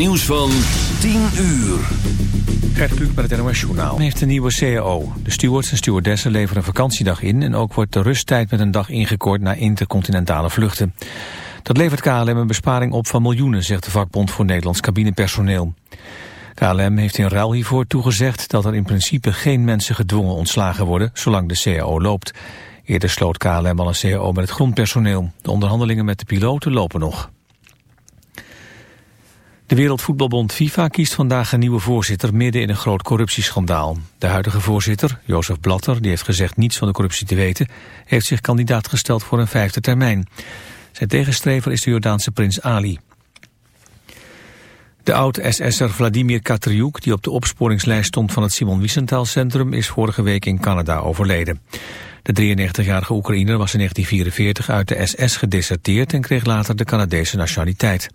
Nieuws van 10 uur. Gert Kluk met het NOS Journaal heeft een nieuwe CAO. De stewards en stewardessen leveren een vakantiedag in... en ook wordt de rusttijd met een dag ingekort naar intercontinentale vluchten. Dat levert KLM een besparing op van miljoenen... zegt de vakbond voor Nederlands cabinepersoneel. KLM heeft in ruil hiervoor toegezegd dat er in principe geen mensen gedwongen ontslagen worden... zolang de CAO loopt. Eerder sloot KLM al een CAO met het grondpersoneel. De onderhandelingen met de piloten lopen nog. De Wereldvoetbalbond FIFA kiest vandaag een nieuwe voorzitter midden in een groot corruptieschandaal. De huidige voorzitter, Jozef Blatter, die heeft gezegd niets van de corruptie te weten, heeft zich kandidaat gesteld voor een vijfde termijn. Zijn tegenstrever is de Jordaanse prins Ali. De oud-SS'er Vladimir Katriuk, die op de opsporingslijst stond van het Simon Wiesenthal Centrum, is vorige week in Canada overleden. De 93-jarige Oekraïner was in 1944 uit de SS gedeserteerd en kreeg later de Canadese nationaliteit.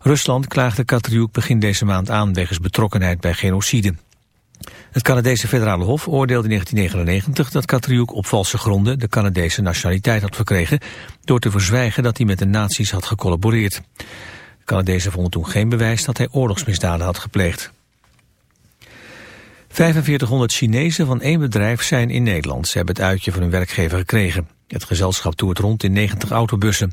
Rusland klaagde Katriuk begin deze maand aan wegens betrokkenheid bij genocide. Het Canadese federale hof oordeelde in 1999 dat Katriuk op valse gronden de Canadese nationaliteit had verkregen door te verzwijgen dat hij met de nazi's had gecollaboreerd. De Canadezen vonden toen geen bewijs dat hij oorlogsmisdaden had gepleegd. 4500 Chinezen van één bedrijf zijn in Nederland. Ze hebben het uitje van hun werkgever gekregen. Het gezelschap toert rond in 90 autobussen.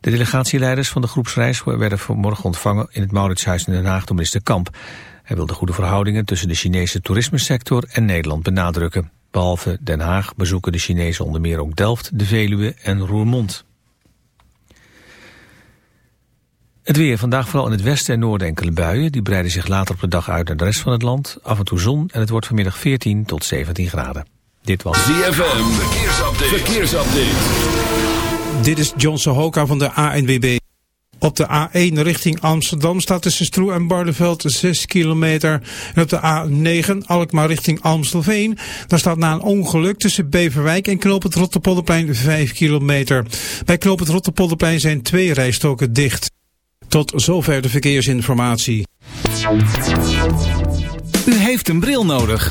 De delegatieleiders van de groepsreis werden vanmorgen ontvangen in het Mauritshuis in Den Haag door minister Kamp. Hij wil de goede verhoudingen tussen de Chinese toerismesector en Nederland benadrukken. Behalve Den Haag bezoeken de Chinezen onder meer ook Delft, de Veluwe en Roermond. Het weer. Vandaag vooral in het westen en noorden enkele buien. Die breiden zich later op de dag uit naar de rest van het land. Af en toe zon en het wordt vanmiddag 14 tot 17 graden. Dit was ZFM. Verkeersupdate. Verkeersupdate. Dit is John Sohoka van de ANWB. Op de A1 richting Amsterdam staat tussen Stroe en Barneveld 6 kilometer. En op de A9 Alkmaar richting Amstelveen. Daar staat na een ongeluk tussen Beverwijk en Knoop het Rotterpolderplein 5 kilometer. Bij Knoop het Rotterpolderplein zijn twee rijstoken dicht. Tot zover de verkeersinformatie. U heeft een bril nodig.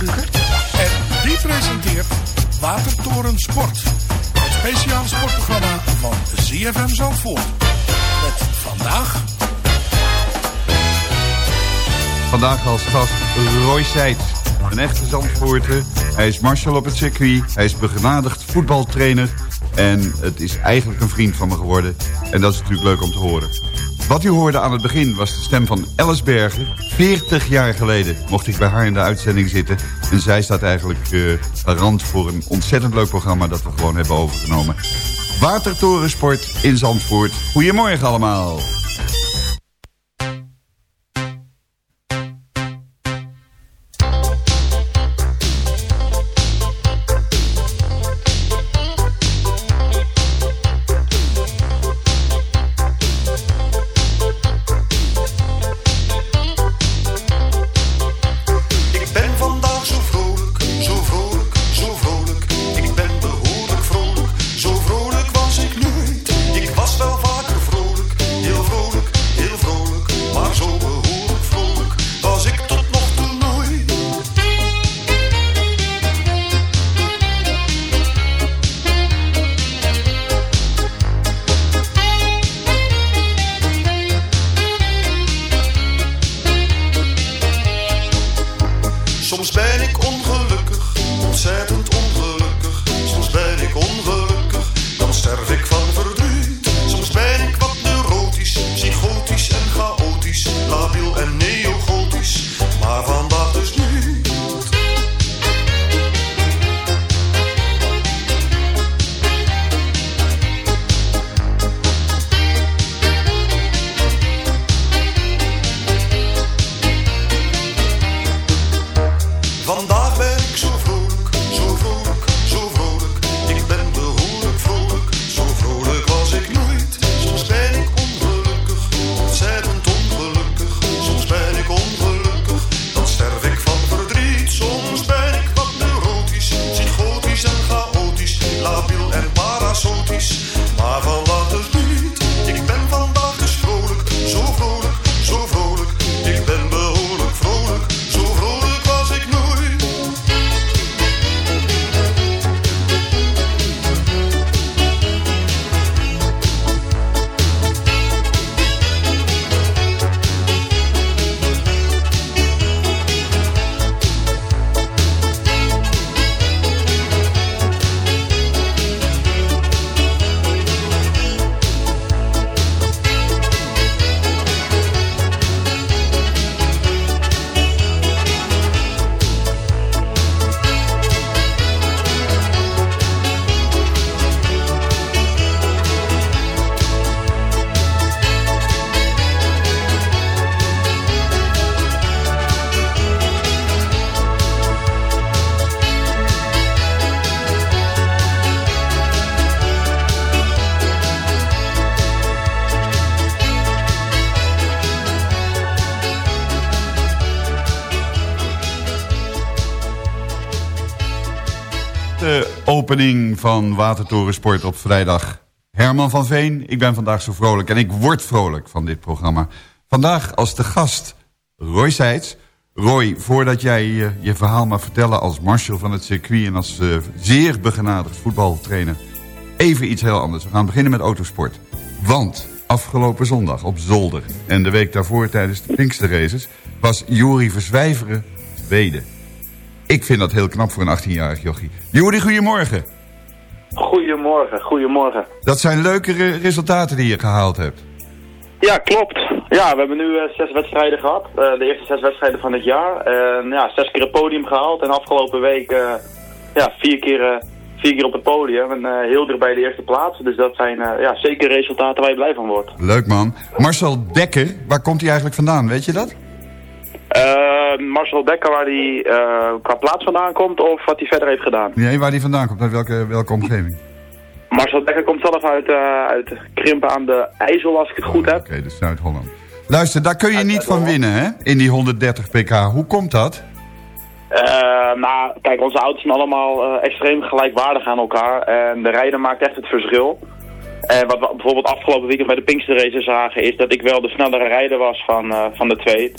En die presenteert Watertoren Sport. Het speciale sportprogramma van ZFM Zandvoort. Met vandaag... Vandaag als gast Roy Seitz. Een echte Zandvoorter. Hij is marshal op het circuit. Hij is begenadigd voetbaltrainer. En het is eigenlijk een vriend van me geworden. En dat is natuurlijk leuk om te horen. Wat u hoorde aan het begin was de stem van Alice Berger. 40 jaar geleden mocht ik bij haar in de uitzending zitten. En zij staat eigenlijk uh, garant voor een ontzettend leuk programma... dat we gewoon hebben overgenomen. Watertorensport in Zandvoort. Goedemorgen allemaal. Opening van Watertorensport op vrijdag. Herman van Veen, ik ben vandaag zo vrolijk en ik word vrolijk van dit programma. Vandaag als de gast Roy Seitz. Roy, voordat jij uh, je verhaal mag vertellen als marshal van het circuit... en als uh, zeer begenadigd voetbaltrainer, even iets heel anders. We gaan beginnen met autosport. Want afgelopen zondag op Zolder en de week daarvoor tijdens de Pinkster Races... was Juri Verzwijveren tweede. Ik vind dat heel knap voor een 18-jarig jochie. Juri, goedemorgen. Goedemorgen, goedemorgen. Dat zijn leukere resultaten die je gehaald hebt. Ja, klopt. Ja, we hebben nu uh, zes wedstrijden gehad. Uh, de eerste zes wedstrijden van het jaar. Ja, zes keer het podium gehaald. En afgelopen week uh, ja, vier, keer, vier keer op het podium. En heel dicht bij de eerste plaats. Dus dat zijn ja, zeker resultaten waar je blij van wordt. Leuk man. Marcel Dekker, waar komt hij eigenlijk vandaan? Weet je dat? Uh, Marcel Dekker, waar hij uh, qua plaats vandaan komt of wat hij verder heeft gedaan? Nee, waar hij vandaan komt, uit welke, welke omgeving? Marcel Dekker komt zelf uit, uh, uit Krimpen aan de IJssel, als ik het goed heb. Oké, okay, dus Zuid-Holland. Luister, daar kun je niet van winnen, hè? In die 130 pk. Hoe komt dat? nou, kijk, onze auto's zijn allemaal extreem gelijkwaardig aan elkaar. En de rijder maakt echt het verschil. En wat we bijvoorbeeld afgelopen weekend bij de Pinkster Race zagen... is dat ik wel de snellere rijder was van, van de twee...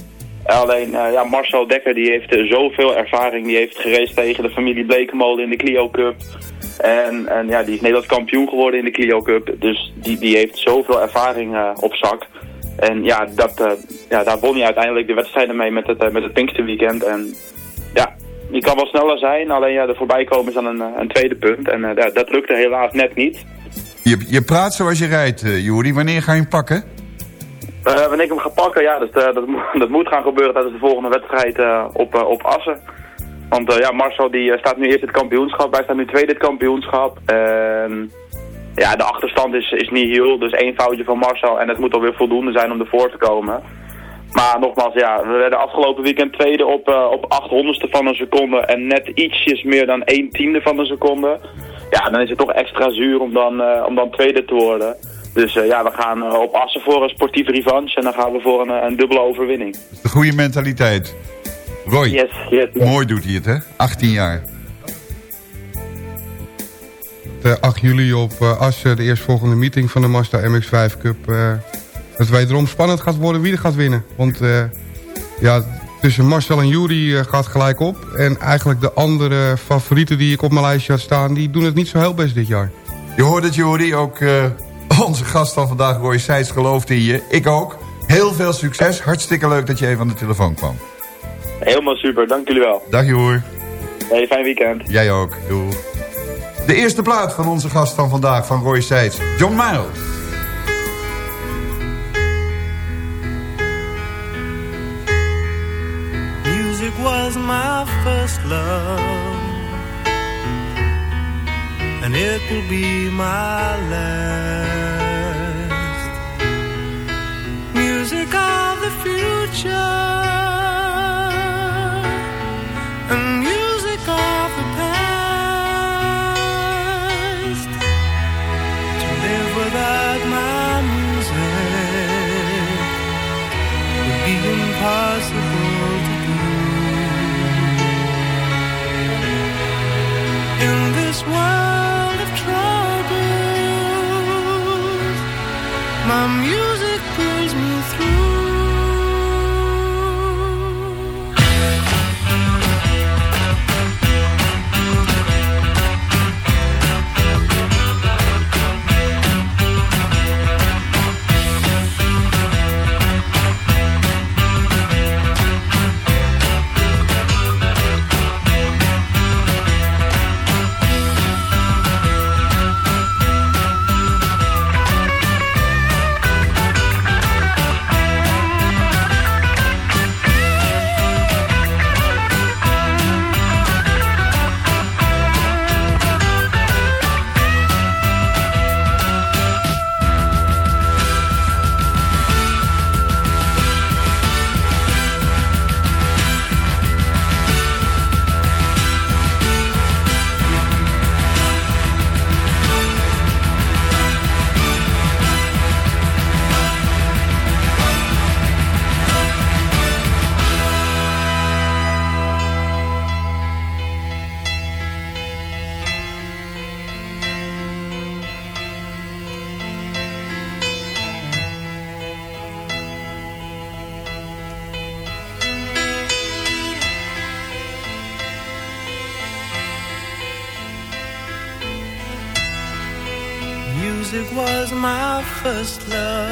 Alleen uh, ja, Marcel Dekker die heeft uh, zoveel ervaring. Die heeft gereisd tegen de familie Blekemolen in de Clio Cup. En, en ja, die is Nederlands kampioen geworden in de Clio Cup. Dus die, die heeft zoveel ervaring uh, op zak. En ja, dat, ja, daar won hij uiteindelijk de wedstrijden mee met het, met het Pinksterweekend. En ja, die kan wel sneller zijn. Alleen ja, er voorbij komen is dan een, een tweede punt. En dat, dat lukte helaas net niet. Je, je praat zoals je rijdt, Juri. Wanneer ga je hem pakken? Uh, wanneer ik hem ga pakken, ja, dat, dat, dat moet gaan gebeuren tijdens de volgende wedstrijd uh, op, op Assen. Want ja, Marcel die staat nu eerst het kampioenschap, wij staan nu tweede het kampioenschap. En ja, de achterstand is, is niet heel, dus één foutje van Marcel en het moet alweer voldoende zijn om ervoor te komen. Maar nogmaals, ja, we werden afgelopen weekend tweede op, op 800ste van een seconde en net ietsjes meer dan 1 tiende van een seconde. Ja, dan is het toch extra zuur om dan, om dan tweede te worden. Dus uh, ja, we gaan uh, op Assen voor een sportieve revanche en dan gaan we voor een, eh, een dubbele overwinning. Dat is de goede mentaliteit. Roy, yes, yes, yes. mooi doet hij het hè? 18 jaar. De 8 juli op Assen, de eerstvolgende meeting van de Mazda MX-5 Cup. het wederom spannend gaat worden wie er gaat winnen. Want ja, tussen Marcel en Jury gaat gelijk op. En eigenlijk de andere favorieten die ik op mijn lijstje had staan... die doen het niet zo heel best dit jaar. Je hoort het, Jury, ook onze gast van vandaag, Roy Seitz, gelooft in je. Ik ook. Heel veel succes. Hartstikke leuk dat je even aan de telefoon kwam. Helemaal super, dank jullie wel. Dag Joer. Hey, fijn weekend. Jij ook. Doei. De eerste plaat van onze gast van vandaag, van Roy Seitz. John Miles. Music was my first love and it will be my last. Music of the future,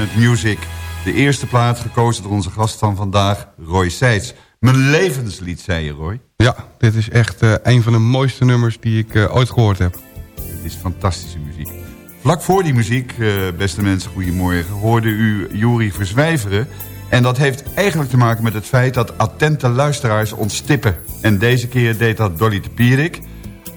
met Music. De eerste plaat gekozen door onze gast van vandaag, Roy Seitz. Mijn levenslied, zei je, Roy. Ja, dit is echt uh, een van de mooiste nummers die ik uh, ooit gehoord heb. Het is fantastische muziek. Vlak voor die muziek, uh, beste mensen, goedemorgen... hoorde u Juri verzwijveren. En dat heeft eigenlijk te maken met het feit dat attente luisteraars ons tippen. En deze keer deed dat Dolly de Pierik...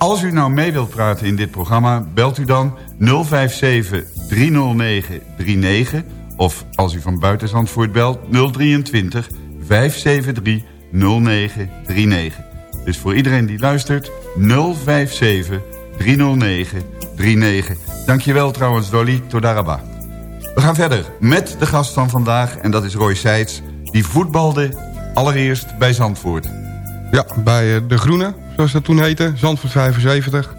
Als u nou mee wilt praten in dit programma, belt u dan 057 309 39. Of als u van buiten Zandvoort belt, 023 573 0939. Dus voor iedereen die luistert, 057 309 39. Dankjewel trouwens Dolly, Todaraba. We gaan verder met de gast van vandaag en dat is Roy Seitz. Die voetbalde allereerst bij Zandvoort. Ja, bij eh, De Groene, zoals dat toen heette. Zandvoort 75.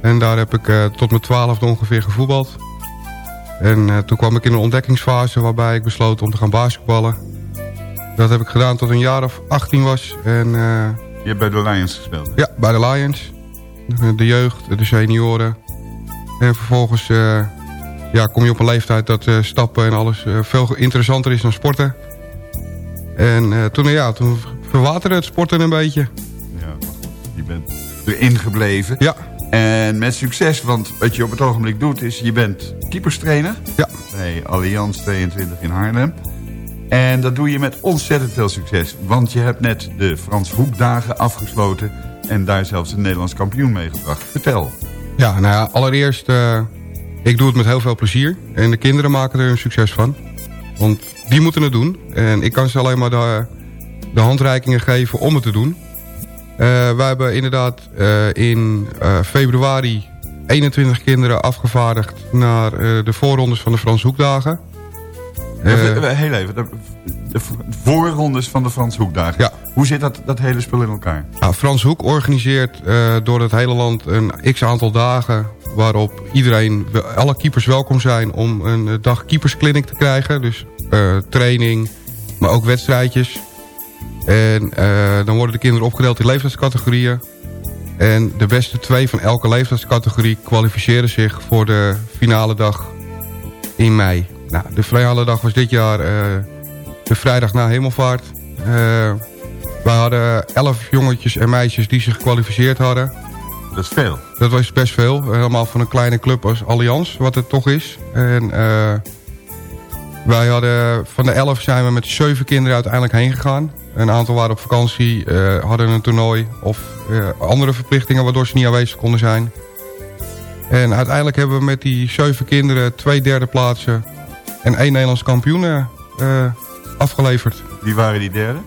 En daar heb ik uh, tot mijn twaalfde ongeveer gevoetbald. En uh, toen kwam ik in een ontdekkingsfase waarbij ik besloot om te gaan basketballen. Dat heb ik gedaan tot een jaar of 18 was. En, uh, je hebt bij de Lions gespeeld? Ja, bij de Lions. De jeugd, de senioren. En vervolgens ja, kom je op een leeftijd dat stappen en alles veel interessanter is dan sporten. En toen, ja, toen verwaterde het sporten een beetje. Ja, je bent erin gebleven. Ja. En met succes, want wat je op het ogenblik doet is... je bent keeperstrainer ja. bij Allianz 22 in Haarlem. En dat doe je met ontzettend veel succes. Want je hebt net de Frans Hoekdagen afgesloten... en daar zelfs een Nederlands kampioen meegebracht. Vertel. Ja, nou ja, allereerst... Uh, ik doe het met heel veel plezier. En de kinderen maken er een succes van. Want die moeten het doen. En ik kan ze alleen maar de, de handreikingen geven om het te doen. Uh, wij hebben inderdaad uh, in uh, februari 21 kinderen afgevaardigd naar de voorrondes van de Frans Hoekdagen. Heel even, de, de, voorrondes van de Frans Hoekdagen. Ja. Hoe zit dat, dat hele spul in elkaar? Nou, Frans Hoek organiseert door het hele land een x-aantal dagen... waarop iedereen, alle keepers welkom zijn om een dag keepersclinic te krijgen. Dus training, maar ook wedstrijdjes... En uh, dan worden de kinderen opgedeeld in leeftijdscategorieën. En de beste twee van elke leeftijdscategorie kwalificeren zich voor de finale dag in mei. Nou, de finale dag was dit jaar uh, de vrijdag na hemelvaart. Uh, wij hadden elf jongetjes en meisjes die zich gekwalificeerd hadden. Dat is veel. Dat was best veel. Helemaal van een kleine club als Allianz, wat het toch is. En wij hadden, van de elf zijn we met zeven kinderen uiteindelijk heen gegaan. Een aantal waren op vakantie, uh, hadden een toernooi of uh, andere verplichtingen waardoor ze niet aanwezig konden zijn. En uiteindelijk hebben we met die zeven kinderen twee derde plaatsen en één Nederlands kampioen uh, afgeleverd. Wie waren die derde?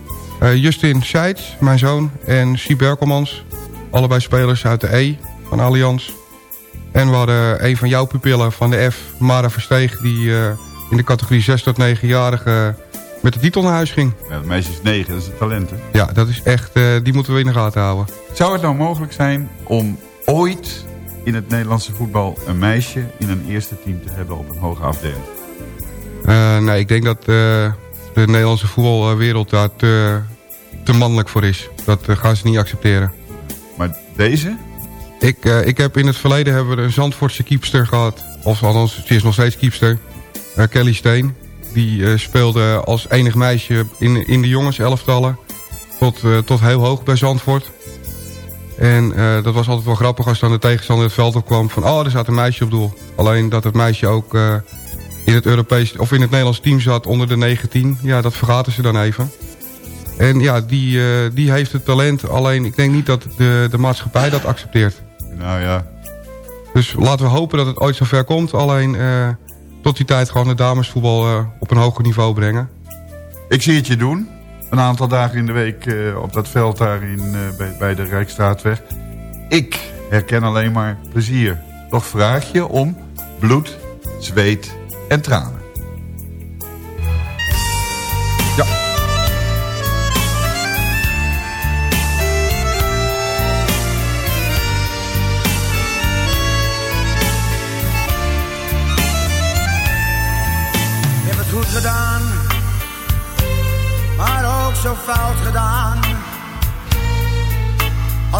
Justin Seitz, mijn zoon, en Sie Berkelmans. Allebei spelers uit de E van Allianz. En we hadden een van jouw pupillen van de F, Mara Versteeg, die in de categorie 6 tot 9-jarigen met de titel naar huis ging. Ja, de meisje is 9, dat is een talent, hè? Ja, dat is echt, uh, die moeten we in de gaten houden. Zou het nou mogelijk zijn om ooit in het Nederlandse voetbal... een meisje in een eerste team te hebben op een hoge afdeling? Uh, nee, ik denk dat uh, de Nederlandse voetbalwereld daar te, te mannelijk voor is. Dat gaan ze niet accepteren. Maar deze? Ik, ik heb in het verleden hebben we een Zandvoortse keepster gehad. Of althans, ze is nog steeds keepster. Kelly Steen. Die uh, speelde als enig meisje in, in de jongenselftallen. Tot, uh, tot heel hoog bij Zandvoort. En uh, dat was altijd wel grappig als dan de tegenstander het veld opkwam. Van, oh, er staat een meisje op doel. Alleen dat het meisje ook in het Europees of in het Nederlands team zat onder de 19. Ja, dat vergaten ze dan even. En ja, die, die heeft het talent. Alleen ik denk niet dat de, de maatschappij dat accepteert. Nou ja. Dus laten we hopen dat het ooit zover komt. Alleen tot die tijd gewoon het damesvoetbal uh, op een hoger niveau brengen. Ik zie het je doen. Een aantal dagen in de week uh, op dat veld daar in, uh, bij, bij de Rijkstraatweg. Ik herken alleen maar plezier. Toch vraag je om bloed, zweet en tranen.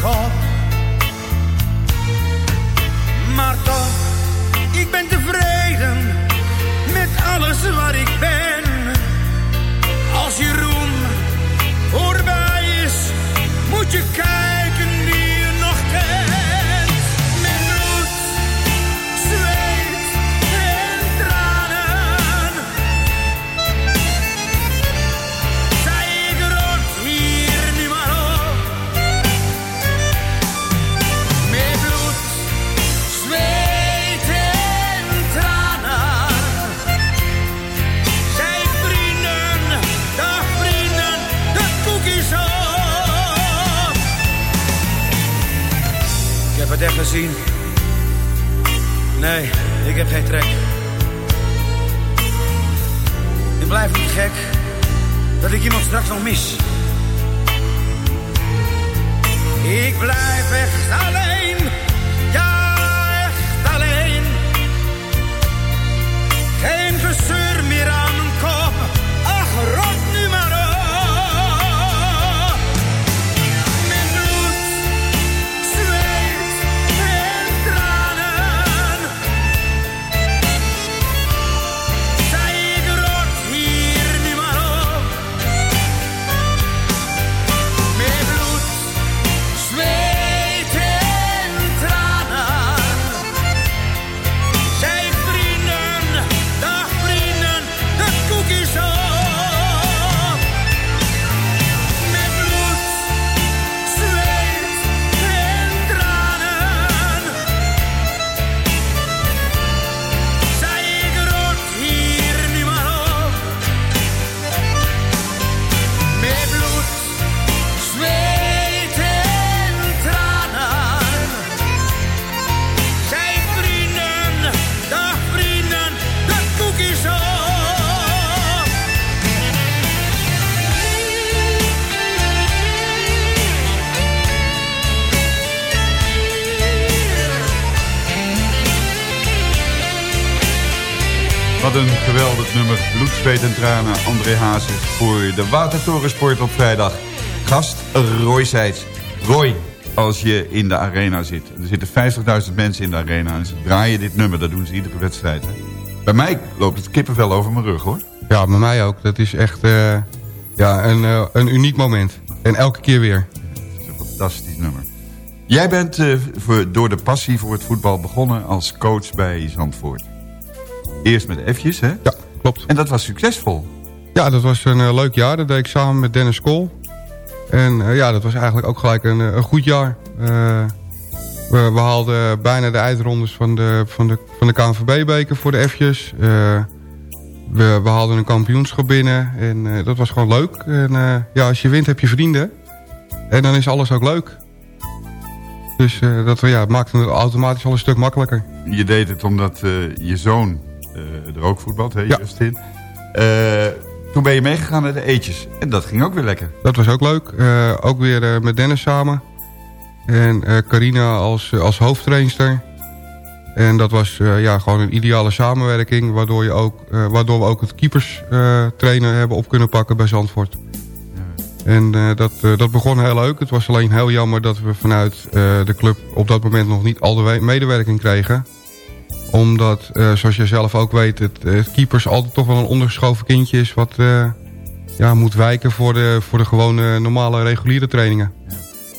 caught zweet en tranen. André Hazes voor de Watertorensport op vrijdag. Gast Roy Seitz. Roy, als je in de arena zit. Er zitten 50.000 mensen in de arena. En ze draaien dit nummer. Dat doen ze iedere wedstrijd. Hè? Bij mij loopt het kippenvel over mijn rug hoor. Ja, bij mij ook. Dat is echt eh, ja, een, eh, een uniek moment. En elke keer weer. Het is een fantastisch nummer. Jij bent eh, voor, door de passie voor het voetbal begonnen als coach bij Zandvoort. Eerst met F'jes, hè? Ja, klopt. En dat was succesvol. Ja, dat was een eh, leuk jaar. Dat deed ik samen met Dennis Kool. En eh, ja, dat was eigenlijk ook gelijk een, eh, een goed jaar. We, we haalden bijna de eindrondes van de, van de, van de KNVB-beker voor de F'jes. Eh, we, we haalden een kampioenschap binnen. En dat was gewoon leuk. En ja, als je wint heb je vrienden. En dan is alles ook leuk. Dus dat ja, het maakte het automatisch al een stuk makkelijker. Je deed het omdat je zoon eh, er ook voetbalt, hè, Ja. Justin. Eh, toen ben je meegegaan naar de eetjes. En dat ging ook weer lekker. Dat was ook leuk. Eh, ook weer eh, met Dennis samen. En eh, Carina als, als hoofdtrainster. En dat was eh, ja, gewoon een ideale samenwerking. Waardoor, je ook, eh, waardoor we ook het keepers eh, trainen hebben op kunnen pakken bij Zandvoort. En eh, dat, eh, dat begon heel leuk. Het was alleen heel jammer dat we vanuit eh, de club op dat moment nog niet al de we- medewerking kregen. Omdat, eh, zoals je zelf ook weet, het, het keepers altijd toch wel een ondergeschoven kindje is... wat eh, ja, moet wijken voor de, voor de gewone normale reguliere trainingen.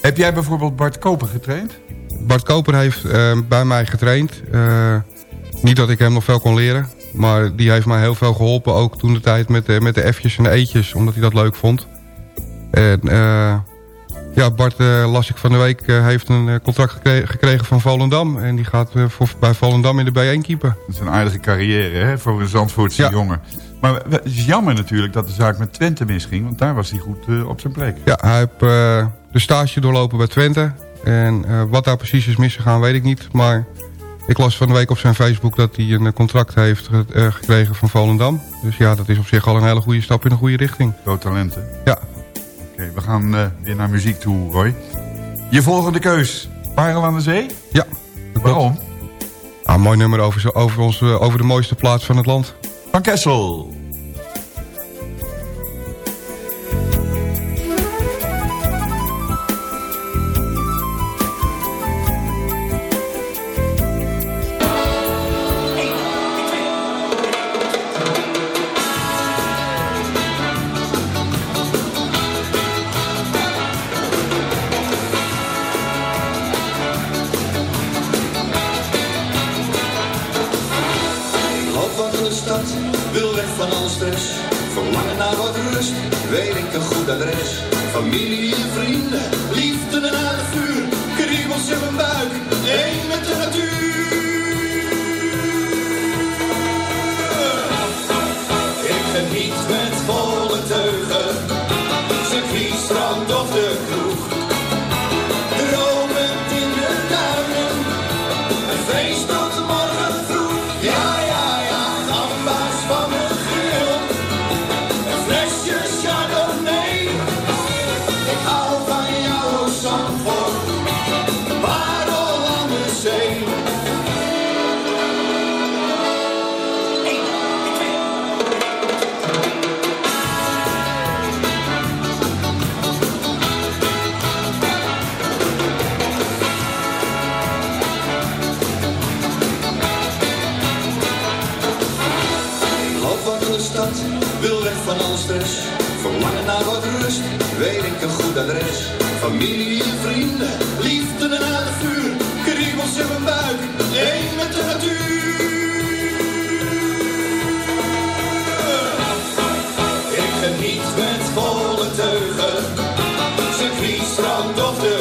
Heb jij bijvoorbeeld Bart Koper getraind? Bart Koper heeft eh, bij mij getraind. Niet dat ik hem nog veel kon leren. Maar die heeft mij heel veel geholpen. Ook toen de tijd met de, met de F'jes en de E'tjes. Omdat hij dat leuk vond. En eh, ja, Bart eh, las ik van de week. eh, heeft een eh, contract gekre- gekregen van Volendam. En die gaat voor, bij Volendam in de B1 keeper. Dat is een aardige carrière hè, voor een Zandvoortse jongen. Maar het is jammer natuurlijk dat de zaak met Twente misging. Want daar was hij goed op zijn plek. Ja, hij heeft de stage doorlopen bij Twente. En wat daar precies is misgegaan weet ik niet. Maar ik las van de week op zijn Facebook dat hij een contract heeft ge- gekregen van Volendam. Dus ja, dat is op zich al een hele goede stap in de goede richting. Groot talenten. Ja. We gaan eh, weer naar muziek toe, Roy. Je volgende keus. Parel aan de Zee? Ja. Waarom? Ah, mooi nummer over, zo- over, ons, eh, over de mooiste plaats van het land. Van Kessel. Geniet met volle teugen, circuit, strand of de Verlangen naar wat rust, weet ik een goed adres. Familie en vrienden, liefde en het vuur. Kriebels in mijn buik, één met de natuur. Ik geniet met volle teugen, circuit, strand of de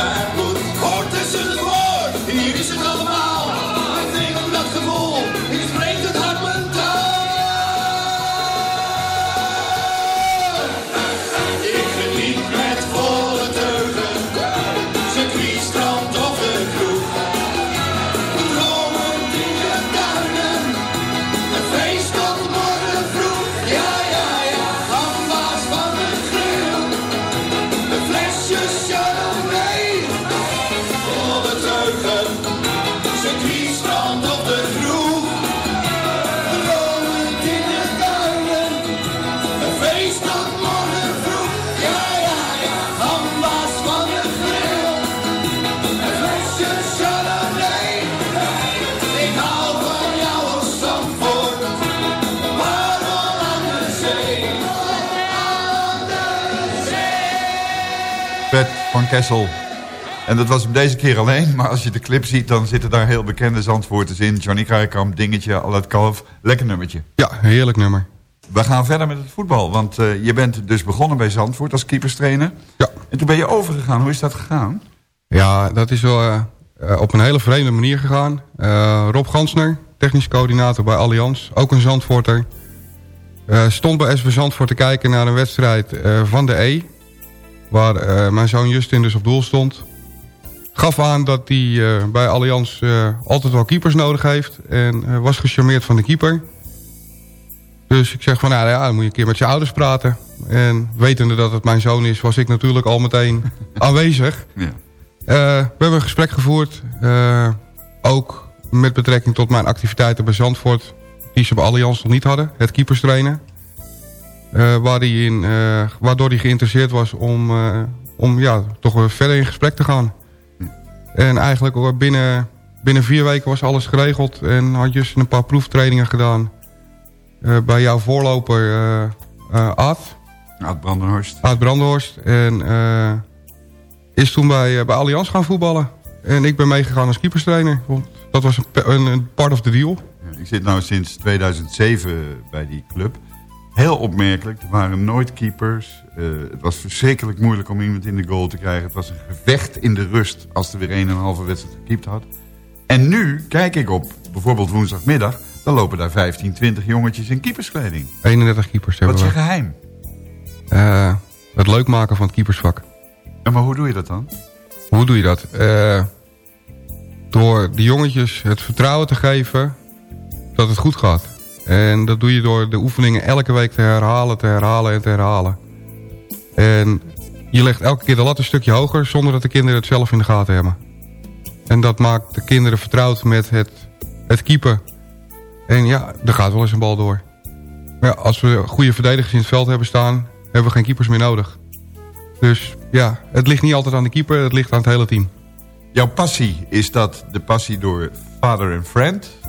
weet van Kessel. En dat was hem deze keer alleen. Maar als je de clip ziet, dan zitten daar heel bekende Zandvoorters in. Johnny Krijkamp, Dingetje, Al het Kalf. Lekker nummertje. Ja, heerlijk nummer. We gaan verder met het voetbal. Want eh, je bent dus begonnen bij Zandvoort als keeperstrainer. Ja. En toen ben je overgegaan. Hoe is dat gegaan? Ja, dat is wel eh, eh, op een hele vreemde manier gegaan. Rob Gansner, technisch coördinator bij Allianz, ook een Zandvoorter. stond bij SV Zandvoort te kijken naar een wedstrijd van de E. Waar eh, mijn zoon Justin dus op doel stond. Gaf aan dat hij eh, bij Allianz eh, altijd wel keepers nodig heeft. En was gecharmeerd van de keeper. Dus ik zeg van, nou ja, dan moet je een keer met je ouders praten. En wetende dat het mijn zoon is, was ik natuurlijk al meteen aanwezig. Ja. We hebben een gesprek gevoerd. ook met betrekking tot mijn activiteiten bij Zandvoort. Die ze bij Allianz nog niet hadden. Het keepers trainen. Eh, waar die in, eh, waardoor hij geïnteresseerd was om, eh, om ja, toch weer verder in gesprek te gaan. En eigenlijk binnen, binnen vier weken was alles geregeld. En had Justin een paar proeftrainingen gedaan. bij jouw voorloper Ad. Aad Brandenhorst. Aad Brandenhorst. En is toen bij, bij Allianz gaan voetballen. En ik ben meegegaan als keeperstrainer. Want dat was een, een, part of the deal. Ik zit nou sinds 2007 bij die club. Heel opmerkelijk, er waren nooit keepers. Eh, het was verschrikkelijk moeilijk om iemand in de goal te krijgen. Het was een gevecht in de rust als er weer een en een halve wedstrijd gekiept had. En nu kijk ik op bijvoorbeeld woensdagmiddag... dan lopen daar 15, 20 jongetjes in keeperskleding. 31 keepers hebben Wat is je geheim? Eh, het leuk maken van het keepersvak. Ja, maar hoe doe je dat dan? Hoe doe je dat? Eh, door de jongetjes het vertrouwen te geven dat het goed gaat. En dat doe je door de oefeningen elke week te herhalen, te herhalen en te herhalen. En je legt elke keer de lat een stukje hoger zonder dat de kinderen het zelf in de gaten hebben. En dat maakt de kinderen vertrouwd met het, het keepen. En ja, er gaat wel eens een bal door. Maar als we goede verdedigers in het veld hebben staan, hebben we geen keepers meer nodig. Dus ja, het ligt niet altijd aan de keeper, het ligt aan het hele team. Jouw passie, is dat de passie door father and friend?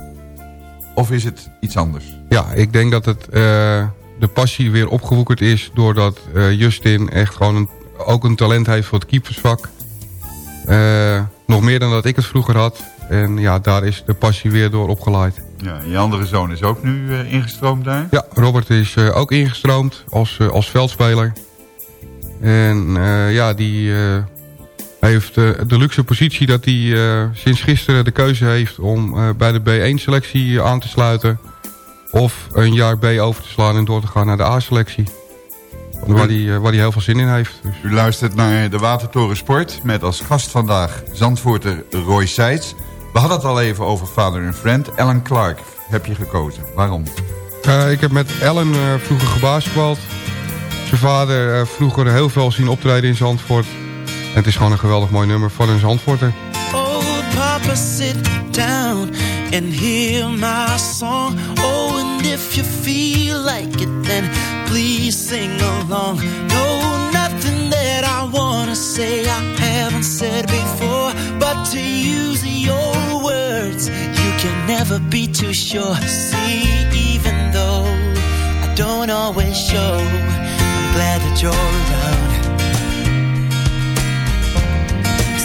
Of is het iets anders? Ja, ik denk dat het, eh, de passie weer opgewoekerd is... doordat eh, Justin echt gewoon een, ook een talent heeft voor het keepersvak. Eh, nog meer dan dat ik het vroeger had. En ja, daar is de passie weer door opgeleid. Ja, je andere zoon is ook nu uh, ingestroomd daar? Ja, Robert is uh, ook ingestroomd als, uh, als veldspeler. En ja, die heeft de luxe positie dat hij sinds gisteren de keuze heeft... om bij de B1-selectie aan te sluiten... of een jaar B over te slaan en door te gaan naar de A-selectie. Waar hij, waar hij heel veel zin in heeft. Dus. U luistert naar de Watertoren Sport met als gast vandaag Zandvoorter Roy Seitz... We hadden het al even over Father and Friend. Alan Clark heb je gekozen. Waarom? Uh, ik heb met uh, vroeger gebasketbald. Zijn vader uh, vroeger heel veel zien optreden in Zandvoort. Het is gewoon een geweldig mooi nummer van een Zandvoorter. Oh, papa, sit down and hear my song. Oh, and if you feel like it, then please sing along. No, nothing that I wanna say I haven't said before. But to use your words, you can never be too sure. See, even though I don't always show, I'm glad that you're around.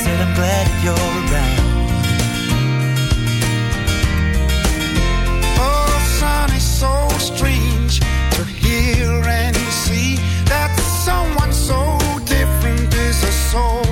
Said I'm glad that you're around. Oh, son, it's so strange to hear and see that someone so different is a soul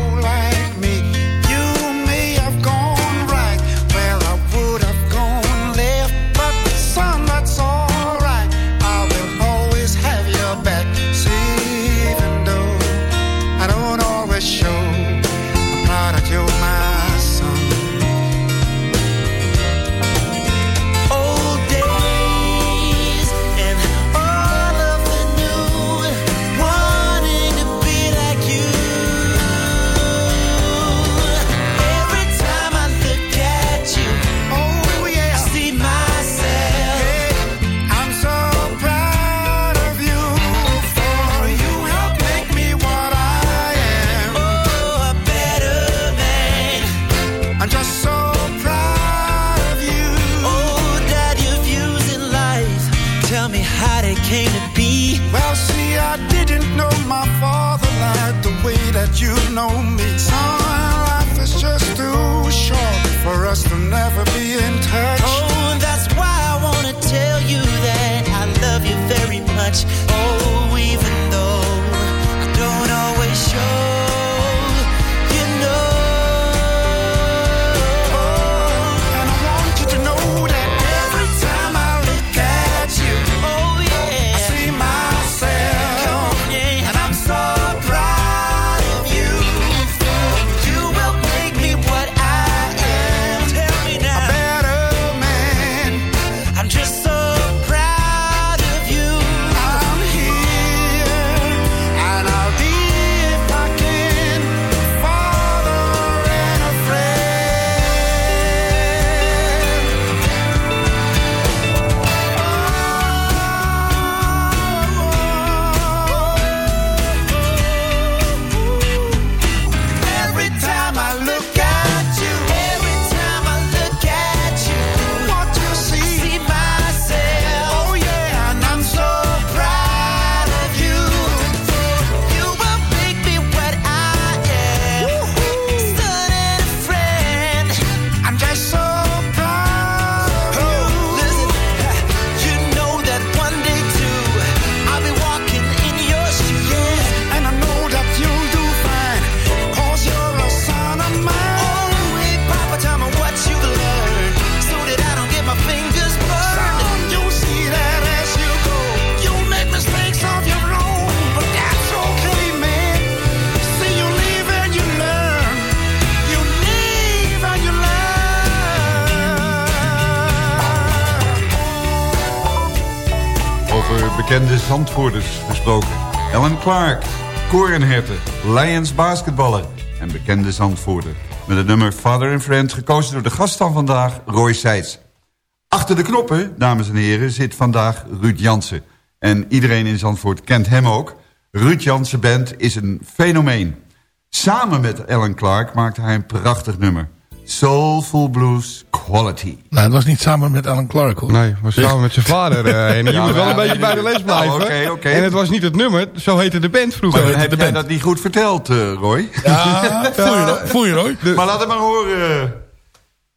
Zandvoerders gesproken. Ellen Clark, korenherten, Lions basketballer en bekende Zandvoerder. Met het nummer Father and Friend gekozen door de gast van vandaag, Roy Seitz. Achter de knoppen, dames en heren, zit vandaag Ruud Jansen. En iedereen in Zandvoort kent hem ook. Ruud Jansen Band is een fenomeen. Samen met Ellen Clark maakte hij een prachtig nummer. Soulful Blues Quality. Nou, het was niet samen met Alan Clark hoor. Nee, was samen met zijn vader. eh, en je Ja, moet wel een beetje bij de les blijven. Oké, oké. En het was niet het nummer, zo heette de band vroeger. Maar dan heb jij dat niet goed verteld, eh, Roy. Ja, voel je, voel je hoor. Maar laat het maar horen.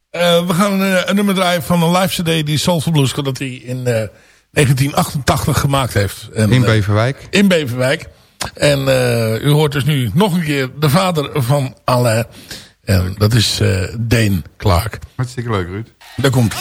Eh, we gaan een nummer draaien van een live cd die Soulful Blues dat hij in eh, 1988 gemaakt heeft. En, In Beverwijk. in Beverwijk. En eh, u hoort dus nu nog een keer de vader van Alain. En dat is eh Dane Clark. Hartstikke leuk, Ruud. Daar komt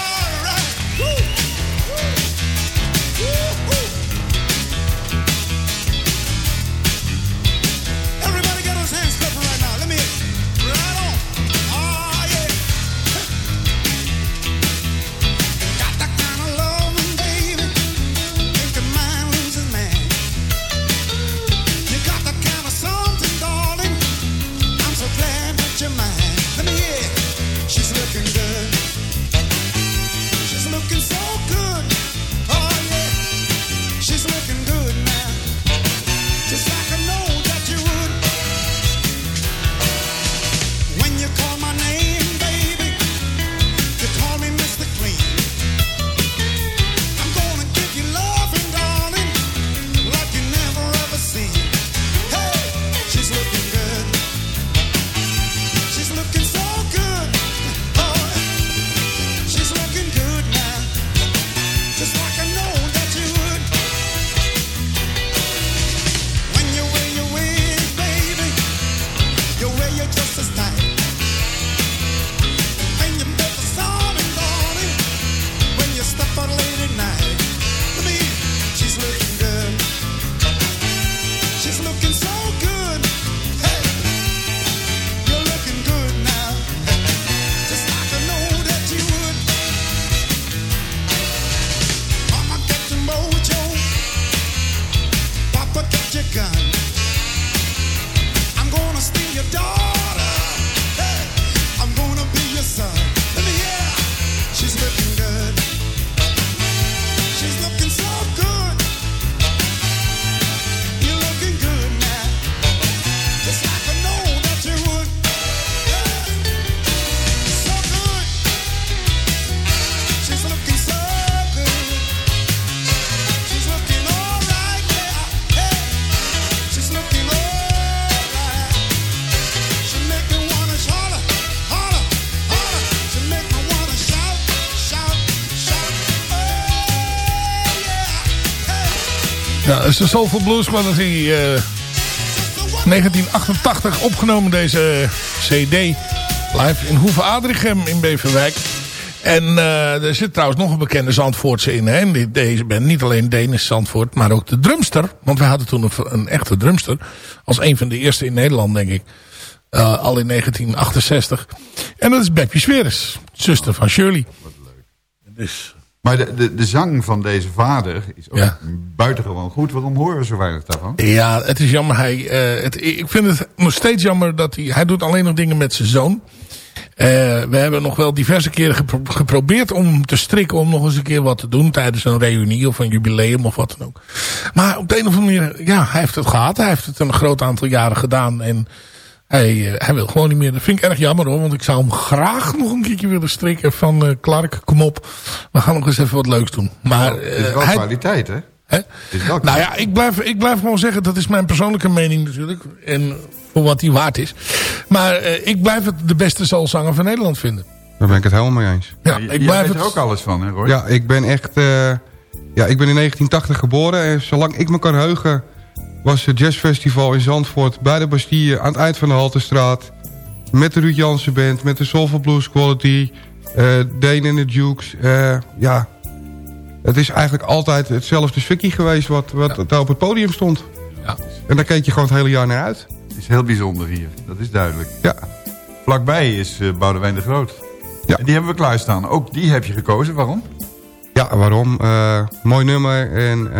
is de Soulful Blues Quality. eh 1988 opgenomen deze CD. Live in Hoeve Adrichem in Beverwijk. En eh, er zit trouwens nog een bekende Zandvoortse in. Hè? Deze band. Niet alleen Denis Zandvoort, maar ook de drumster. Want we hadden toen een, een echte drumster. Als een van de eerste in Nederland, denk ik. Eh, al in 1968. En dat is Beppie Sweres. Zuster van Shirley. Dus Maar de, de, de zang van deze vader is ook buitengewoon goed. Waarom horen we zo weinig daarvan? Ja, het is jammer. Hij, eh, het, ik vind het nog steeds jammer dat hij... Hij doet alleen nog dingen met zijn zoon. Eh, we hebben nog wel diverse keren gepro- geprobeerd om te strikken... om nog eens een keer wat te doen tijdens een reunie of een jubileum of wat dan ook. Maar op de een of andere manier... Ja, hij heeft het gehad. Hij heeft het een groot aantal jaren gedaan. En hij, eh, hij wil gewoon niet meer. Dat vind ik erg jammer hoor. Want ik zou hem graag nog een keertje willen strikken van eh, Clark. Kom op. We gaan nog eens even wat leuks doen. Maar, het is eh, wel hij- kwaliteit, hè? Hè? Het is wel Nou ja, ik blijf, ik blijf gewoon zeggen, dat is mijn persoonlijke mening natuurlijk. En voor wat die waard is. Maar eh, ik blijf het de beste soulzanger van Nederland vinden. Daar ben ik het helemaal mee eens. Ja, je ik jij blijf weet het... er ook alles van, hè, Roy? Ja, ik ben echt... eh, ja, ik ben in 1980 geboren. En zolang ik me kan heugen... was het jazzfestival in Zandvoort... bij de Bastille aan het eind van de Haltestraat... met de Ruud Jansen Band... met de Soulful Blues Quality... eh Dane en de Dukes. eh, ja, het is eigenlijk altijd hetzelfde sfikkie geweest... wat, wat daar op het podium stond. Ja. En daar keek je gewoon het hele jaar naar uit. Het is heel bijzonder hier, dat is duidelijk. Ja. Vlakbij is eh Boudewijn de Groot. Ja. En die hebben we klaarstaan. Ook die heb je gekozen, waarom? Ja, waarom? Mooi nummer en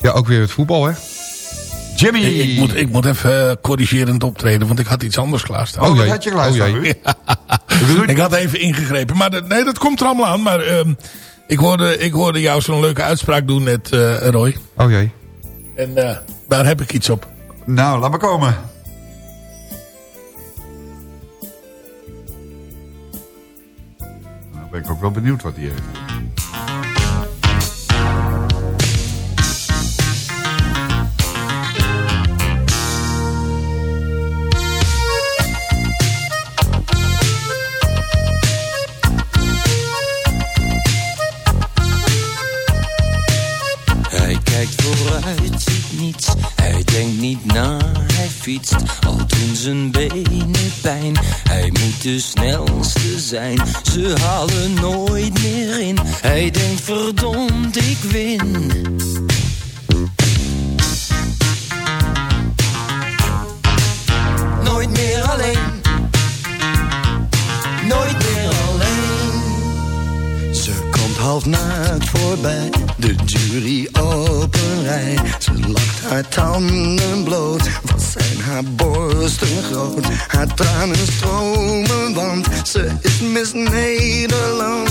ja, ook weer het voetbal, hè? Jimmy! Ik, ik moet, ik moet even eh, corrigerend optreden, want ik had iets anders klaarstaan. Oh, dat jee. had je klaarstaan, Oh. Ruud? Ik had even ingegrepen. Maar dat- nee, dat komt er allemaal aan. Maar ehm, ik, hoorde, ik hoorde jou zo'n leuke uitspraak doen net, eh, Roy. Oh jee. En eh, daar heb ik iets op. Nou, laat maar komen. ben ik ook wel benieuwd wat hij heeft. Zijn benen pijn. Hij moet de snelste zijn. Ze halen nooit meer in. Hij denkt verdomd, ik win. Half naakt voorbij, de jury op rij. Ze lacht haar tanden bloot, wat zijn haar borsten groot. Haar tranen stromen, want ze is Miss Nederland.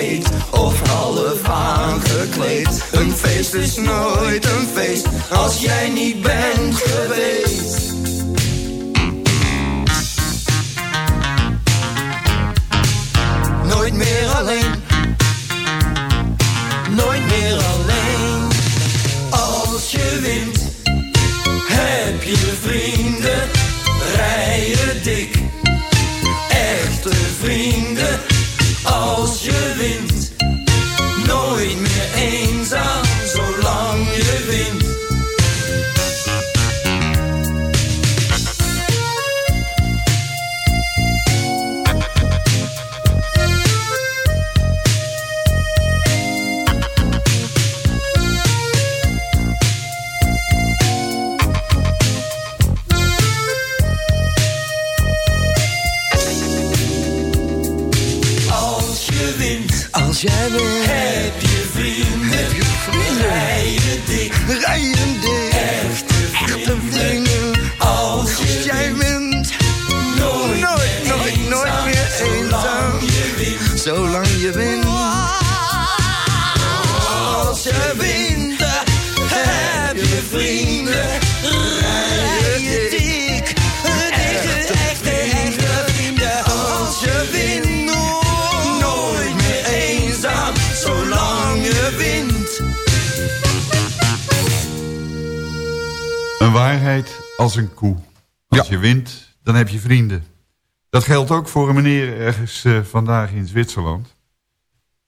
Slaapt of eet, of half aangekleed. Een feest is nooit een feest, als jij niet bent geweest. Dat geldt ook voor een meneer ergens eh, vandaag in Zwitserland.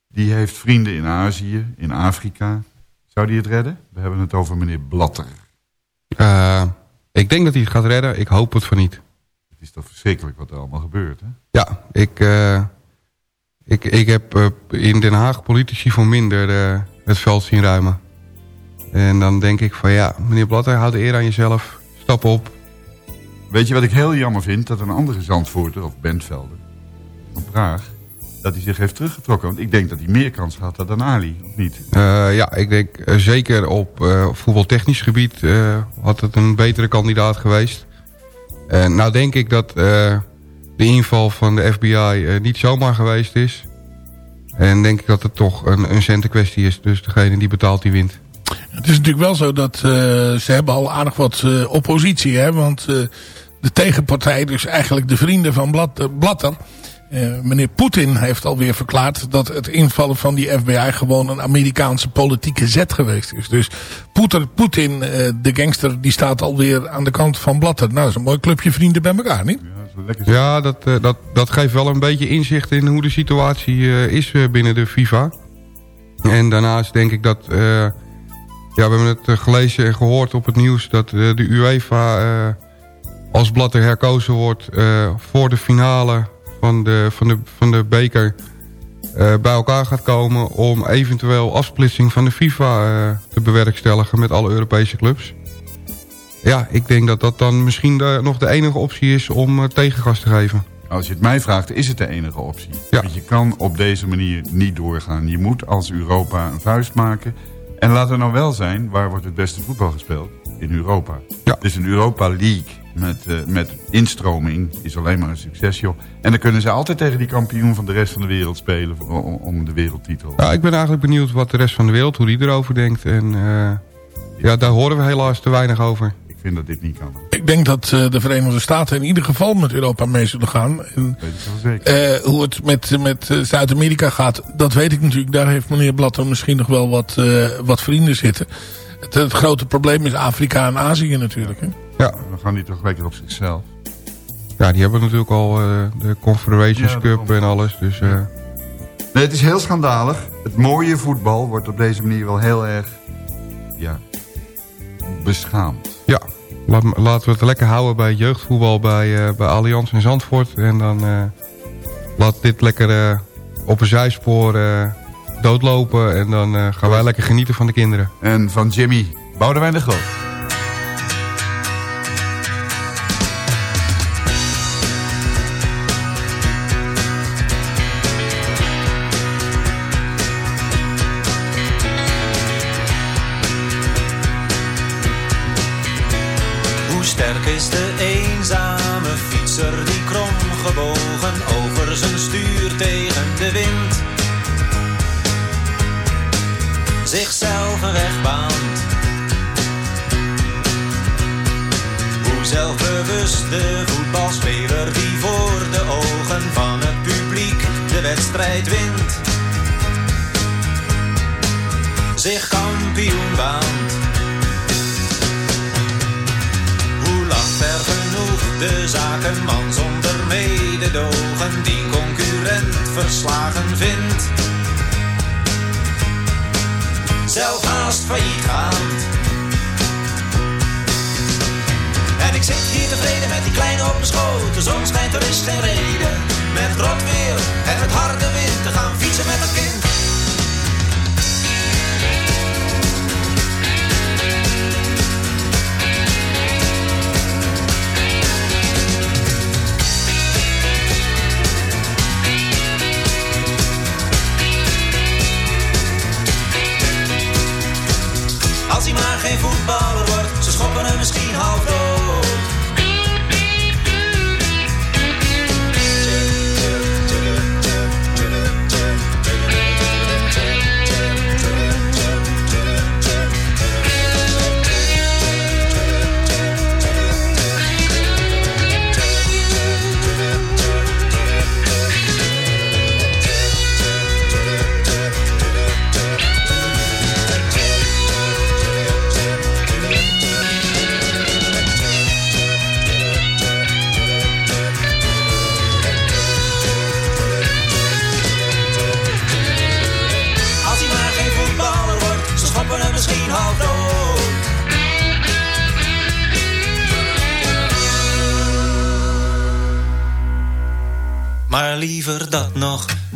Die heeft vrienden in Azië, in Afrika. Zou die het redden? We hebben het over meneer Blatter. Eh, ik denk dat hij het gaat redden. Ik hoop het van niet. Het is toch verschrikkelijk wat er allemaal gebeurt, hè? Ja, ik, eh, ik, ik heb in Den Haag politici voor minder het veld zien ruimen. En dan denk ik van ja, meneer Blatter, houd de eer aan jezelf. Stap op. Weet je wat ik heel jammer vind? Dat een andere Zandvoorter, of Bentvelder, van Praag... dat hij zich heeft teruggetrokken. Want ik denk dat hij meer kans had dan Ali, of niet? Eh, ja, ik denk eh, zeker op eh, voetbaltechnisch gebied eh, had het een betere kandidaat geweest. Nou denk ik dat eh, de inval van de FBI niet zomaar geweest is. En denk ik dat het toch een, een centenkwestie is. Dus degene die betaalt, die wint. Het is natuurlijk wel zo dat eh, ze hebben al aardig wat eh, oppositie. Hè? Want eh, de tegenpartij, dus eigenlijk de vrienden van Blat, eh, Blatter... eh, meneer Poetin heeft alweer verklaard dat het invallen van die FBI gewoon een Amerikaanse politieke zet geweest is. Dus Poetin, eh, de gangster, die staat alweer aan de kant van Blatter. Nou, dat is een mooi clubje vrienden bij elkaar, niet? Ja, dat, dat, dat geeft wel een beetje inzicht in hoe de situatie is binnen de FIFA. En daarnaast denk ik dat... ja, we hebben het gelezen en gehoord op het nieuws... dat de UEFA als Blatter herkozen wordt... eh, voor de finale van, de, van, de, van de beker eh, bij elkaar gaat komen... om eventueel afsplitsing van de FIFA eh, te bewerkstelligen met alle Europese clubs. Ja, ik denk dat dat dan misschien de, nog de enige optie is om tegengas te geven. Als je het mij vraagt, is het de enige optie. Ja. Want je kan op deze manier niet doorgaan. Je moet als Europa een vuist maken. En laat er nou wel zijn, waar wordt het beste voetbal gespeeld? In Europa. Ja. Dus een Europa League met, uh, met instroming is alleen maar een succes, joh. En dan kunnen ze altijd tegen die kampioen van de rest van de wereld spelen om, om de wereldtitel. Ja, ik ben eigenlijk benieuwd wat de rest van de wereld, hoe die erover denkt. En uh, ja, daar horen we helaas te weinig over. Ik vind dat dit niet kan. Ik denk dat uh, de Verenigde Staten in ieder geval met Europa mee zullen gaan. En, uh, hoe het met, met Zuid-Amerika gaat, dat weet ik natuurlijk. Daar heeft meneer Blatter misschien nog wel wat, uh, wat vrienden zitten. Het, het, grote probleem is Afrika en Azië natuurlijk. Hè? Ja. Gaan die toch lekker op zichzelf. Ja, die hebben natuurlijk al de Confederations ja, Cup en alles. Dus, Nee, het is heel schandalig. Het mooie voetbal wordt op deze manier wel heel erg ja, beschaamd. Ja, Laat, laten we het lekker houden bij jeugdvoetbal bij, uh, bij Allianz in Zandvoort. En dan uh, laat dit lekker uh, op een zijspoor doodlopen. En dan gaan wij lekker genieten van de kinderen. En van Jimmy Boudewijn de Groot. De eenzame fietser die kromgebogen over zijn stuur tegen de wind zichzelf een weg baant. Hoe zelfbewust de voetbalspeler die voor de ogen van het publiek de wedstrijd wint, zich kampioen baant. De zakenman zonder mededogen die concurrent verslagen vindt. Zelf haast failliet gaand. En ik zit hier tevreden met die kleine op mijn schoot. De zon schijnt, er is geen reden. Met rot weer en met harde wind te gaan fietsen met het kind.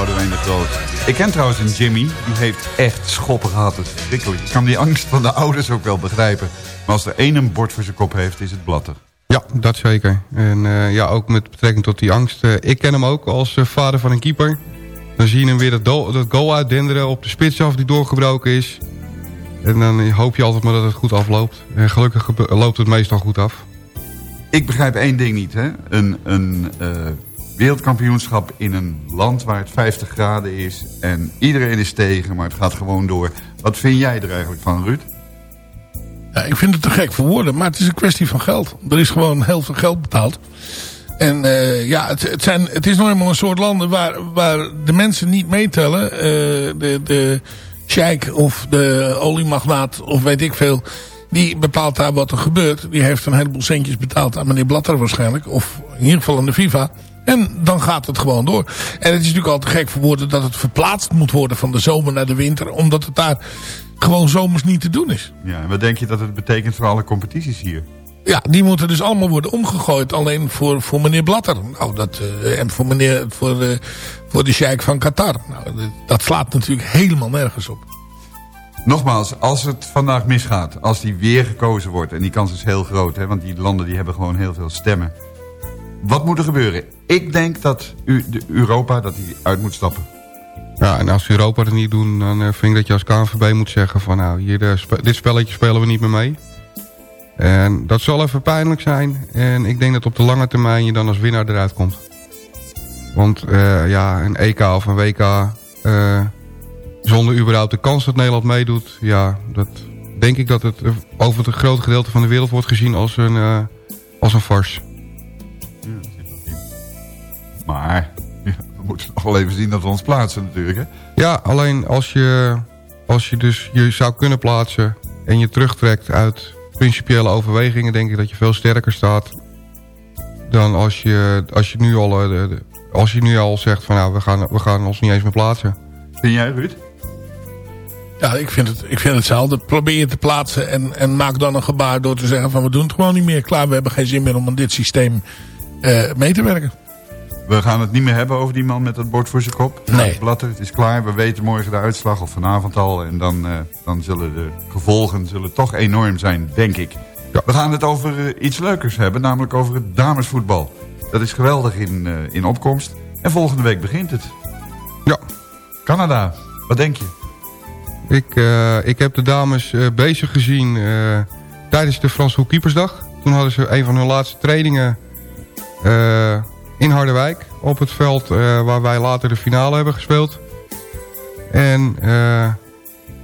Boudewijn de Groot. Ik ken trouwens een Jimmy, die heeft echt schoppen gehad. Het is verschrikkelijk. Ik kan die angst van de ouders ook wel begrijpen. Maar als er één een bord voor zijn kop heeft, is het Blatter. Ja, dat zeker. En uh, ja, ook met betrekking tot die angst. Uh, ik ken hem ook als uh, vader van een keeper. Dan zie je hem weer dat, dat goal uitdenderen op de spits af die doorgebroken is. En dan hoop je altijd maar dat het goed afloopt. En gelukkig loopt het meestal goed af. Ik begrijp één ding niet. Hè? Een, een wereldkampioenschap in een land waar het 50 graden is... en iedereen is tegen, maar het gaat gewoon door. Wat vind jij er eigenlijk van, Ruud? Ja, ik vind het te gek voor woorden, maar het is een kwestie van geld. Er is gewoon heel veel geld betaald. En uh, ja, het, het, zijn, het is nog eenmaal een soort landen waar, waar de mensen niet meetellen. Uh, de, de of de oliemagnaat of weet ik veel... die bepaalt daar wat er gebeurt. Die heeft een heleboel centjes betaald aan meneer Blatter waarschijnlijk. Of in ieder geval aan de FIFA. En dan gaat het gewoon door. En het is natuurlijk altijd gek voor woorden dat het verplaatst moet worden van de zomer naar de winter. Omdat het daar gewoon zomers niet te doen is. Ja, en wat denk je dat het betekent voor alle competities hier? Ja, die moeten dus allemaal worden omgegooid. Alleen voor, voor meneer Blatter. Nou, dat, uh, en voor, meneer, voor, uh, voor de sheik van Qatar. Nou, dat slaat natuurlijk helemaal nergens op. Nogmaals, als het vandaag misgaat, als die weer gekozen wordt... en die kans is heel groot, hè, want die landen die hebben gewoon heel veel stemmen. Wat moet er gebeuren? Ik denk dat u, de Europa dat die uit moet stappen. Ja, en als Europa het niet doen, dan vind ik dat je als KNVB moet zeggen van... nou, hier, dit spelletje spelen we niet meer mee. En dat zal even pijnlijk zijn. En ik denk dat op de lange termijn je dan als winnaar eruit komt. Want uh, ja, een EK of een WK... Zonder überhaupt de kans dat Nederland meedoet... ja, dat denk ik dat het over het grote gedeelte van de wereld wordt gezien als een, uh, als een farce. Maar ja, we moeten nog wel even zien dat we ons plaatsen natuurlijk. Hè? Ja, alleen als je, als je dus je zou kunnen plaatsen... en je terugtrekt uit principiële overwegingen... denk ik dat je veel sterker staat... dan als je, als je, nu, al, de, de, als je nu al zegt van... nou, we gaan, we gaan ons niet eens meer plaatsen. Vind jij, Ruud? Ja, ik vind het, ik vind hetzelfde. Probeer je te plaatsen en, en maak dan een gebaar door te zeggen van... we doen het gewoon niet meer. Klaar, we hebben geen zin meer om aan dit systeem uh, mee te werken. We gaan het niet meer hebben over die man met dat bord voor zijn kop. Nee. Blatter, het is klaar. We weten morgen de uitslag of vanavond al. En dan, uh, dan zullen de gevolgen zullen toch enorm zijn, denk ik. Ja. We gaan het over uh, iets leukers hebben, namelijk over het damesvoetbal. Dat is geweldig in, uh, in opkomst. En volgende week begint het. Ja. Canada, wat denk je? Ik, ik heb de dames bezig gezien tijdens de Franse Hoekkeepersdag. Toen hadden ze een van hun laatste trainingen in Harderwijk. Op het veld uh, waar wij later de finale hebben gespeeld. En uh,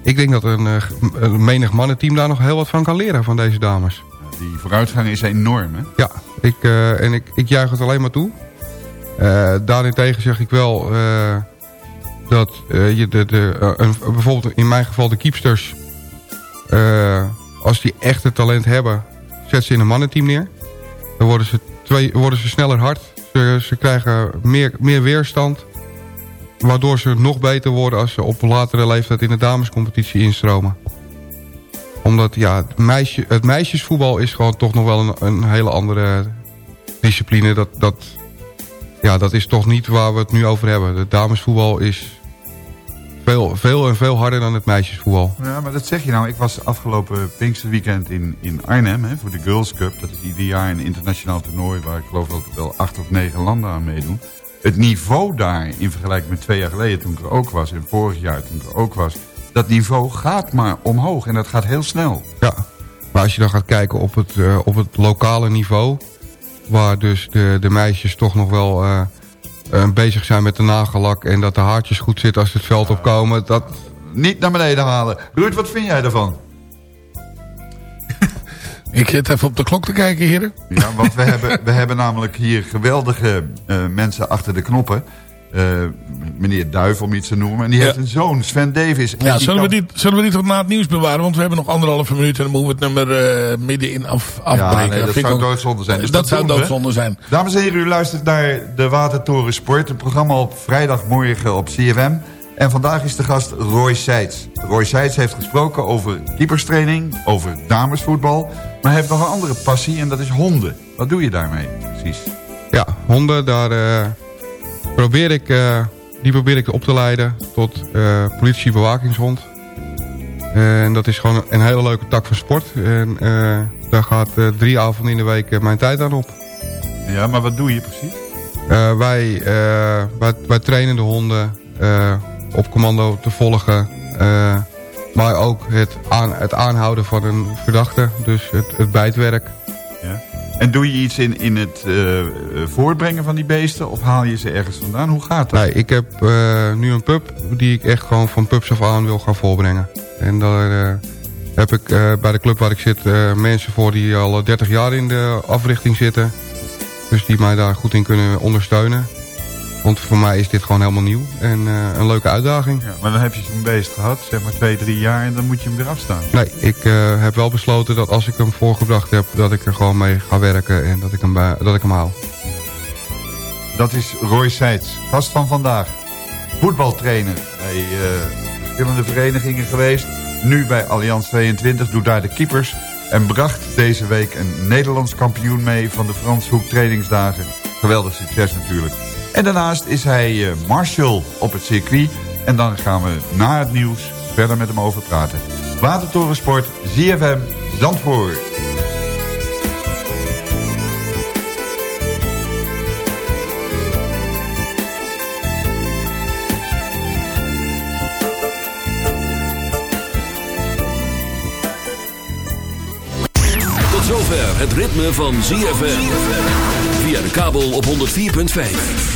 ik denk dat een, een menig mannenteam daar nog heel wat van kan leren van deze dames. Die vooruitgang is enorm, hè? Ja, ik, en ik, ik juich het alleen maar toe. daarentegen zeg ik wel dat je de, de, een, bijvoorbeeld in mijn geval de keepsters... als die echt het talent hebben, zet ze in een mannenteam neer. Dan worden ze, twee, worden ze sneller hard ze, krijgen meer, meer weerstand. Waardoor ze nog beter worden als ze op latere leeftijd in de damescompetitie instromen. Omdat ja, het, meisje, het meisjesvoetbal is gewoon toch nog wel een, een hele andere discipline. Dat, dat, ja, dat is toch niet waar we het nu over hebben. Het damesvoetbal is veel, veel en veel harder dan het meisjesvoetbal. Ja, maar dat zeg je nou. Ik was afgelopen Pinksterweekend in, in Arnhem hè, voor de Girls Cup. Dat is ieder jaar een internationaal toernooi waar ik geloof dat er wel acht of negen landen aan meedoen. Het niveau daar in vergelijking met twee jaar geleden toen ik er ook was... en vorig jaar toen ik er ook was... dat niveau gaat maar omhoog en dat gaat heel snel. Ja, maar als je dan gaat kijken op het, uh, op het lokale niveau... waar dus de, de meisjes toch nog wel... Uh, uh, bezig zijn met de nagellak... en dat de haartjes goed zitten als ze het veld opkomen. Dat... Niet naar beneden halen. Ruud, wat vind jij daarvan? Ik zit even op de klok te kijken, heren. Ja, want we hebben, we hebben namelijk hier geweldige uh, mensen achter de knoppen. Uh, meneer Duif, om iets te noemen. En die ja. heeft een zoon, Sven Davis. Ja, zullen, kan... we die, zullen we tot na het nieuws bewaren? Want we hebben nog anderhalve minuut en dan moeten we het nummer uh, midden in af, afbreken. Ja, nee, dat, dat zou doodzonde zijn. Dus dat, dat zou doodzonde zijn. Dames en heren, u luistert naar de Watertoren Sport. Een programma op vrijdagmorgen op CFM. En vandaag is de gast Roy Seitz. Roy Seitz heeft gesproken over keeperstraining, over damesvoetbal. Maar hij heeft nog een andere passie en dat is honden. Wat doe je daarmee precies? Ja, honden, daar... Uh probeer ik, uh, die probeer ik op te leiden tot uh, politiebewakingshond. En dat is gewoon een hele leuke tak van sport. En daar gaat drie avonden in de week mijn tijd aan op. Ja, maar wat doe je precies? wij, wij, wij trainen de honden op commando te volgen. maar ook het, aan, het aanhouden van een verdachte. Dus het, het bijtwerk. En doe je iets in, in het uh, voortbrengen van die beesten? Of haal je ze ergens vandaan? Hoe gaat dat? Nee, ik heb uh, nu een pup die ik echt gewoon van pups af aan wil gaan voorbrengen. En daar heb ik bij de club waar ik zit mensen voor die al 30 jaar in de africhting zitten. Dus die mij daar goed in kunnen ondersteunen. Want voor mij is dit gewoon helemaal nieuw en uh, een leuke uitdaging. Ja, maar dan heb je zo'n beest gehad, zeg maar twee, drie jaar en dan moet je hem weer afstaan. Nee, ik uh, heb wel besloten dat als ik hem voorgebracht heb, dat ik er gewoon mee ga werken en dat ik hem, dat ik hem haal. Dat is Roy Seitz, gast van vandaag. Voetbaltrainer bij uh, verschillende verenigingen geweest. Nu bij Allianz 22, doet daar de keepers. En bracht deze week een Nederlands kampioen mee van de Franshoek trainingsdagen. Geweldig succes natuurlijk. En daarnaast is hij uh, marshal op het circuit. En dan gaan we na het nieuws verder met hem over praten. Watertorensport, ZFM, Zandvoort. Tot zover het ritme van ZFM. Via de kabel op 104.5.